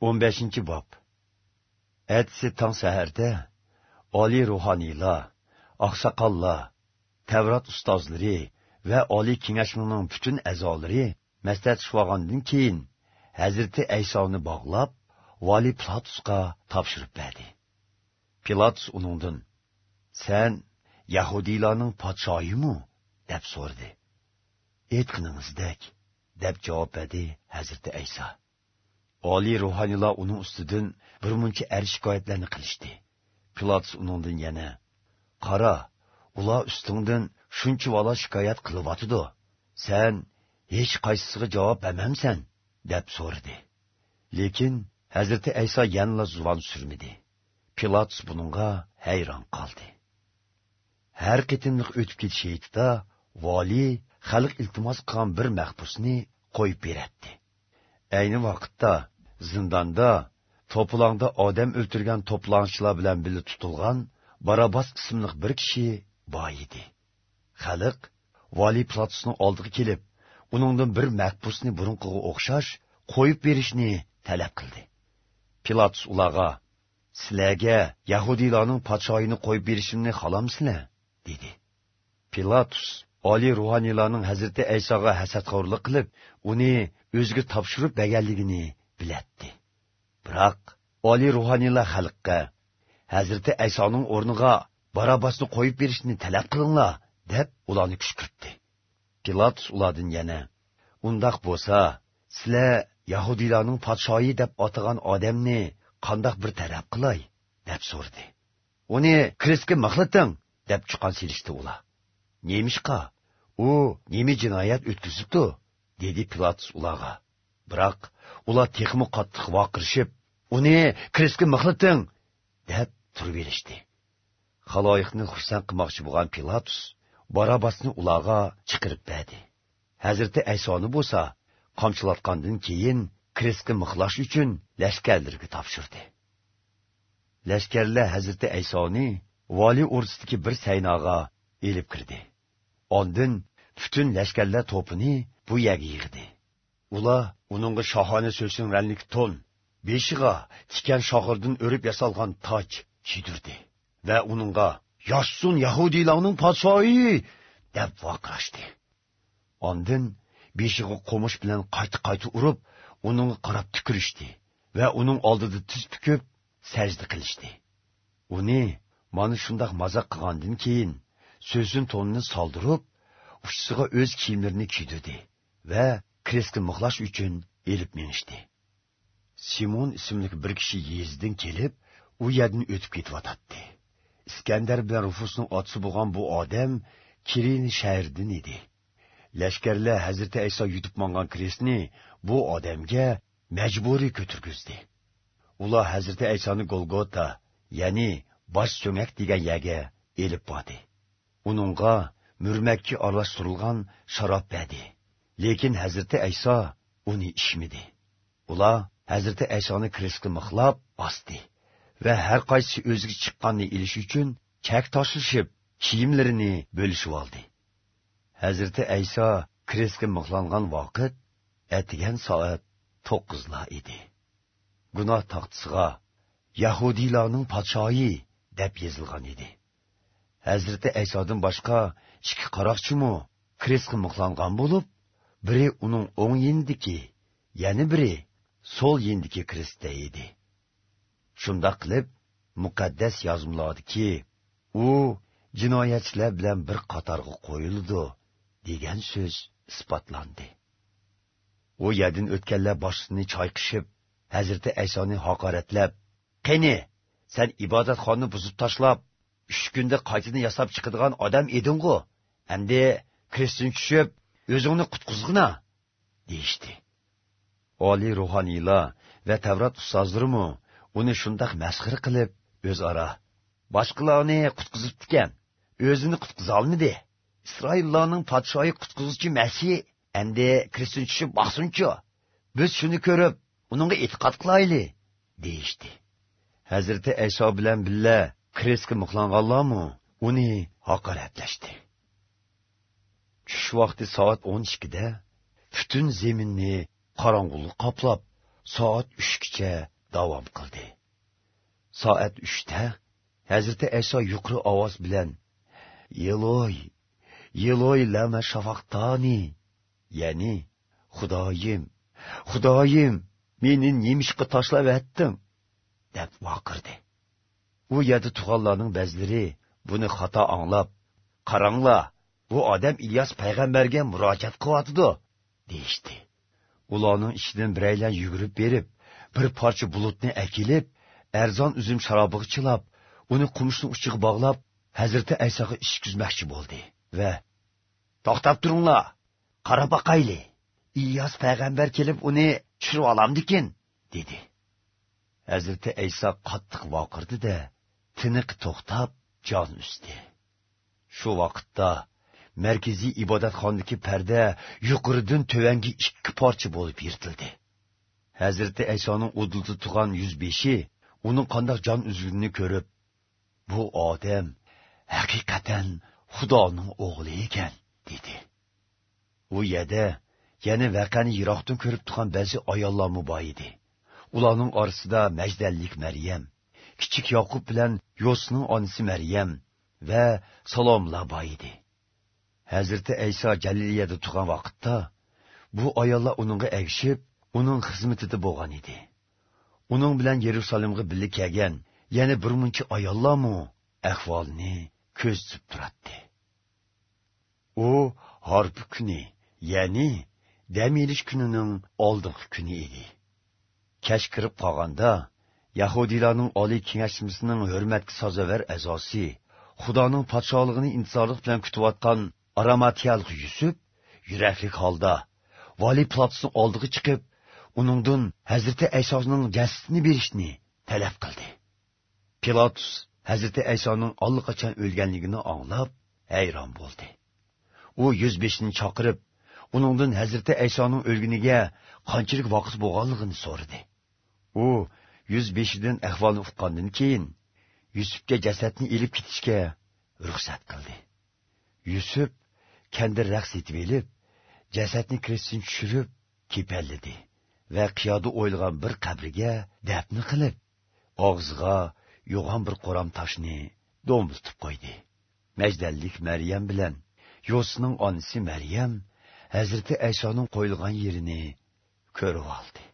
15-ci bab Ədsi tan səhərdə Ali ruhaniyla, axsaqalla, Təvrat ustazları və Ali kinəşminin bütün əzaları məstət şuvağandın kiyin Həzreti Əysanı bağlab, Vali Pilatusqa tapşırıb bədi. Pilatus onundun, sən Yahudilanın patşayı mı? dəb sordu. Etkinimizdək, dəb cavab bədi Həzreti Əysa. Oliy ruhoniylar uning ustidan bir muncha ar shikoyatlarni qilishdi. Pilatus uningdan yana qara ular ustingdan shuncha vala shikoyat qilyotidi sen hech qaysisiga javob bermamsan deb so'radi. Lekin hazrati ayso yanla zuvon surmidi pilatus buningga hayron qoldi. Har qitimliq o'tib ketish heytida voliy xalq iltimos qilgan bir mahbusni qo'yib beradi ayni vaqtda zindanda to'plangda odam o'ltirgan to'plangchilar bilan birga tutilgan barabas ismli bir kishi bor edi. Xalq valiy platusning oldiga kelib uningdan bir mahbusni burunqiga o'xshash qo'yib berishni talab qildi. Pilatus ularga sizlarga yahudiylarning podshoyini qo'yib berishimni xohlamsizlar? dedi. Pilatus oliy ruhoniylarning hazrati aysoga hasadxo'rlik qilib uni o'ziga topshirib berganligini bilatdi. Biroq oliy ruhoniylar xalqqa hazrati aysoning o'rniga barabasni qo'yib berishni talab qilinglar deb ularni kushkirtdi pilatus ulardan yana undoq bo'lsa sizlar yahudiylarning podshoyi deb atagan odamni qandoq bir taraf qilay? deb so'rdi uni kristga mixlating deb chiqqan silishdi ular. Nemishqa u nemi jinoyat o'tkazibdi? dedi pilatus ularga. Biroq ular texmi qattiq voqirishib uni kristga mixlating deb turib berishdi haloyiqni xursand qilmoqchi bo'lgan pilatus barabasni ularga chiqirib berdi. Hazrati aysoni bo'lsa qamchilatgandan keyin kristga mixlash uchun lashkarlarga topshirdi. Lashkarlar hazrati aysoni voliy o'rsidagi bir saynoga elib kirdi. Ondin butun lashkarlar to'pini bu yerga yig'di. Ular uningga shohona so'sin ranlik to'n. Beshiga tikan shoxirdan o'rib yasalgan toj kiydirdi va uningga yoshsun yahudiylarning podshoyi! deb vaqirashdi ondin beshig'i qo'mish bilan qayta qayta urib uningga qarab tukirishdi va uning oldida tiz bukib sajda qilishdi. Uni mana shundoq maza qilgandan keyin so'zin to'nini soldirib uchtisiga o'z kiyimlarini kiydirdi va krestga mixlash uchun elib minishdi simon ismli bir kishi yezdan kelib u yerdan o'tib ketyotadi iskandar bilan rufusning otasi bo'lgan bu odam kirin shahridan edi. Lashkarlar hazrati ayso yutib mongan krestni bu odamga majburiy ko'tirgizdi. Ular hazrati aysoni golgota ya'ni bosh so'ngak degan yerga elib bordi. Uningga murmakka aralashtirilgan sharob berdi. Lekin hazrati ayso uni ichmidi ular hazrati aysoni kristga mixlab bosdi va har qaysi o'ziga chiqqanni ilish uchun chak toshishib kiyimlarini bo'lishib oldi. Hazrati ayso kristga mixlangan vaqt atigan soat to'qqizlar edi. Gunoh taxtisiga yahudiylarning podshoyi deb yozilgan edi. Hazrati aysodan boshqa ikki qaroqchimu kristga mixlangan bo'lib biri uning o'ng yindiki yana biri so'l yindiki kristda edi shundoq qilib muqaddas yozimlodiki u jinoyatchilar bilan bir qatorga qo'yildi degan so'z isbotlandi. U yadin o'tganlar boshini choyqishib hazrati aysoni haqoratlab qani sen ibodatxonni buzib tashlab uch kunda qaytini yasab chiqadigan odam eding'u? Endi kristin tushib o'zingni qutqizg'ina deyishdi. Oliy ruhoniylar va tavrat ustozlarimi uni shundoq masxir qilib o'zaro boshqalarni qutqizibdikan o'zini qutqizolmidi isroillarning podshoyi qutqizuvchi masih endi kristin tushib boqsinchi biz shuni ko'rib uningga e'tiqod qilayli deyishdi. Hazrati ayso bilan billa kristga muqlanganlarmi uni haqoratlashdi. Tush vaqti soat o'n ikkida butun zeminni qorong'ulik qoplab soat uchgacha davom qildi. Soat uchda hazrati aso yuqori ovoz bilan yeloy yeloy lama shafaqtoni ya'ni xudoyim xudoyim meni nemishqa tashlab etding deb vaqirdi. U yerda tug'anlarning ba'zilari buni xato anglab qaranglar bu odam ilyos payg'ambarga murojaat qilyotidi deyishdi. Ularning ichidan biraylar yugurib berib bir parcha bulutni akilib arzon uzum sharobiga chilab uni qumushni uchiga bog'lab hazrati aysoga ishkizmoqchi bo'ldi va to'xtab turinglar qarab boqayli ilyos payg'ambar kelib uni tushirib olamdikin dedi. Hazrati ayso qattiq voqirdi-da, tiniq to'xtab jon uzdi shu vaqtda markaziy ibodatxonniki parda yuqoridan tovangi ikki parcha bo'lib yirtildi. Hazrati aysoning o'dilda tug'an yuz beshi uning qandoq jon uzgunini ko'rib bu odam haqiqatan xudoning o'g'li ekan dedi. U yerda yana vaqani yiroqdan ko'rib turgan ba'zi ayollarmi bor edi. Ularning orasida majdallik maryam kichik yoqub bilan yosning onasi maryam va salomlar bor edi. Hazreti ayso jaliliyada tuğan vaqtda bu ayollar uningga agishib uning xizmatida bo'lgan edi. Uning bilan yerusalimga birga kelgan yana bir muncha ayollarmu ahvolni ko'z tutib turadi u harbi kuni ya'ni dam olish kunining oldingi kuni edi. Kash kirib qolganda Yahudilarning oliy kengashmasining hurmatga sozavar a'zosi xudoning podsholigini intizorlik bilan kutayotgan aramatiyalik yusuf yuraklik holda vali platsning oldiga chiqib uningdan hazrati aysoning jasadini berishni talab qildi pilotus hazrati aysoning allaqachon o'lganligini anglab hayron bo'ldi u yuz beshini chaqirib uningdan hazrati aysoning o'lguniga qanchalik vaqt bo'lganligini so'radi u yuz beshidan ahvolni uqqandan keyin yusufga jasadni ilib ketishga ruxsat qildi yusuf kendi raqs etib elib jasadni kressin tushirib kepallidi va qiyoda o'yilgan bir qabriga dafni qilib og'ziga yo'g'on bir qo'ram toshni do'miltib qo'ydi. Majdallik maryam bilan yosning onasi maryam hazrati aysoning qo'yilgan yerini ko'rib oldi.